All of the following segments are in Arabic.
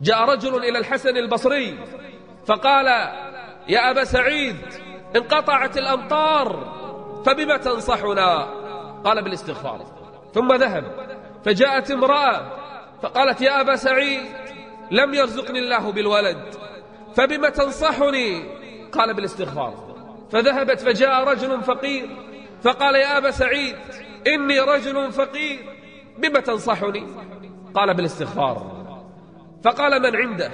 جاء رجل إلى الحسن البصري فقال يا أبا سعيد انقطعت الأمطار فبما تنصحنا؟ قال بالاستغفار. ثم ذهب فجاءت امرأة فقالت يا أبا سعيد لم يرزقني الله بالولد فبما تنصحني؟ قال بالاستغفار. فذهبت فجاء رجل فقير فقال يا أبا سعيد إني رجل فقير بما تنصحني؟ قال بالاستغفار. فقال من عنده؟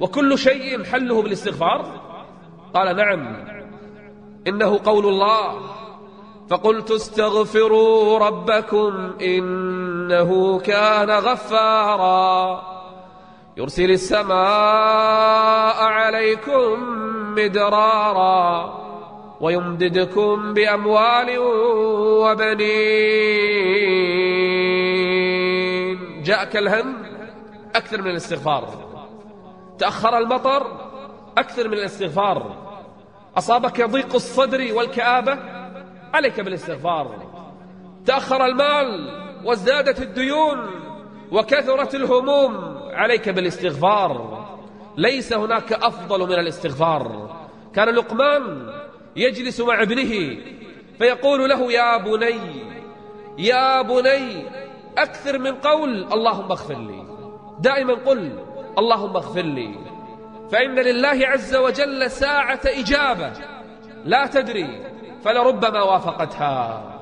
وكل شيء حله بالاستغفار؟ قال نعم. إنه قول الله. فقلت استغفروا ربكم إنه كان غفارا. يرسل السماء عليكم مدرارا ويمددكم بأموال وبنين. جاءك الهم؟ أكثر من الاستغفار. تأخر المطر أكثر من الاستغفار. أصابك ضيق الصدر والكآبة عليك بالاستغفار. تأخر المال وازدادت الديون وكثرت الهموم عليك بالاستغفار. ليس هناك أفضل من الاستغفار. كان لقمان يجلس مع ابنه فيقول له يا بني يا بني أكثر من قول اللهم اغفر لي. دائما قل اللهم اغفر لي. فإن لله عز وجل ساعة إجابة. لا تدري فلربما وافقتها.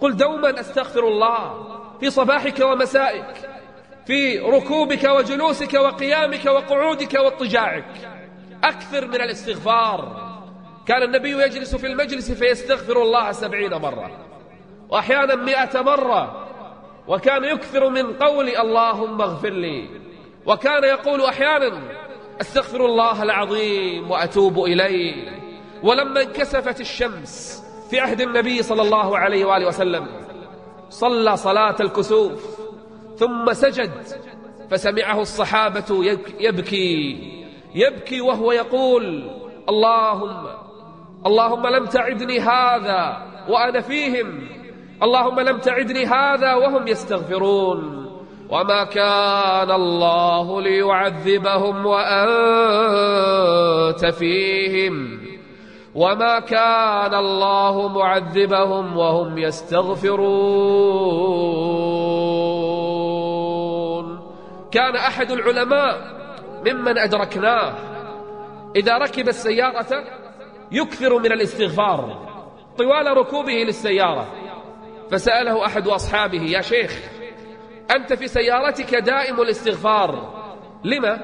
قل دوما أستغفر الله في صباحك ومسائك في ركوبك وجلوسك وقيامك وقعودك واضطجاعك. أكثر من الاستغفار. كان النبي يجلس في المجلس فيستغفر الله سبعين مرة. وأحيانا مئة مرة. وكان يكثر من قول اللهم اغفر لي. وكان يقول أحيانا أستغفر الله العظيم وأتوب إليه. ولما انكسفت الشمس في عهد النبي صلى الله عليه وآله وسلم صلى صلاة الكسوف ثم سجد فسمعه الصحابة يبكي يبكي وهو يقول اللهم اللهم لم تعدني هذا وأنا فيهم. اللهم لم تعدني هذا وهم يستغفرون. وما كان الله ليعذبهم وأنت فيهم. وما كان الله معذبهم وهم يستغفرون. كان أحد العلماء ممن أدركناه. إذا ركب السيارة يكثر من الاستغفار. طوال ركوبه للسيارة. فسأله أحد أصحابه يا شيخ أنت في سيارتك دائم الاستغفار لما؟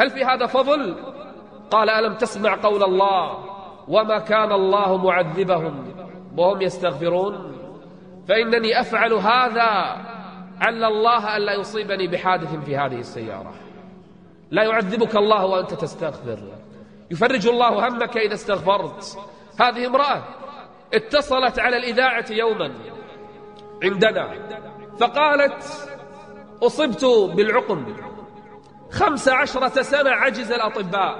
هل في هذا فضل؟ قال ألم تسمع قول الله؟ وما كان الله معذبهم. وهم يستغفرون. فإنني أفعل هذا عل الله ألا يصيبني بحادث في هذه السيارة. لا يعذبك الله وأنت تستغفر. يفرج الله همك إذا استغفرت. هذه امرأة اتصلت على الإذاعة يوما عندنا فقالت أصبت بالعقم. خمس عشرة سنة عجز الأطباء.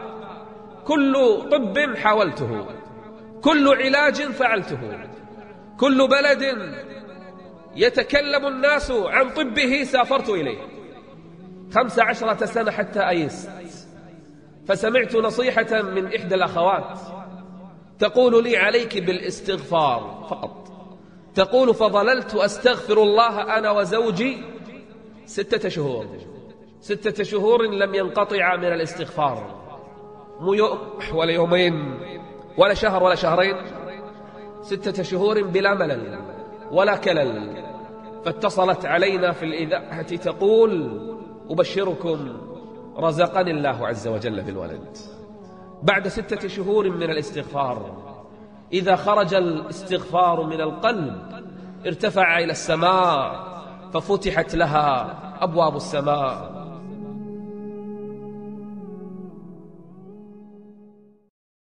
كل طب حاولته. كل علاج فعلته. كل بلد يتكلم الناس عن طبه سافرت إليه. خمس عشرة سنة حتى أيست. فسمعت نصيحة من إحدى الأخوات. تقول لي عليك بالاستغفار فقط. تقول فظللت أستغفر الله أنا وزوجي ستة شهور. ستة شهور لم ينقطع من الاستغفار. مو يوم ولا يومين ولا شهر ولا شهرين. ستة شهور بلا ملل ولا كلل. فاتصلت علينا في الإذاعة تقول أبشركم رزقني الله عز وجل بالولد. بعد ستة شهور من الاستغفار. إذا خرج الاستغفار من القلب ارتفع إلى السماء ففتحت لها أبواب السماء.